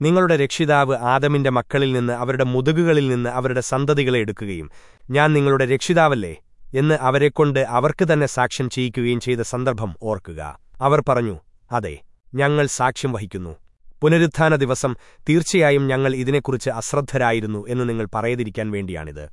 നിങ്ങളുടെ രക്ഷിതാവ് ആദമിന്റെ മക്കളിൽ നിന്ന് അവരുടെ മുതുകുകളിൽ നിന്ന് അവരുടെ സന്തതികളെ എടുക്കുകയും ഞാൻ നിങ്ങളുടെ രക്ഷിതാവല്ലേ എന്ന് അവരെക്കൊണ്ട് അവർക്ക് തന്നെ സാക്ഷ്യം ചെയ്യിക്കുകയും ചെയ്ത സന്ദർഭം ഓർക്കുക. അവർ പറഞ്ഞു അതെ ഞങ്ങൾ സാക്ഷ്യം വഹിക്കുന്നു. പുനരുത്ഥാന ദിവസം തീർച്ചയായും ഞങ്ങൾ ഇതിനെക്കുറിച്ച് അശ്രദ്ധരായിരുന്നു എന്ന് നിങ്ങൾ പറയതിരിക്കാൻ വേണ്ടിയാണിത്.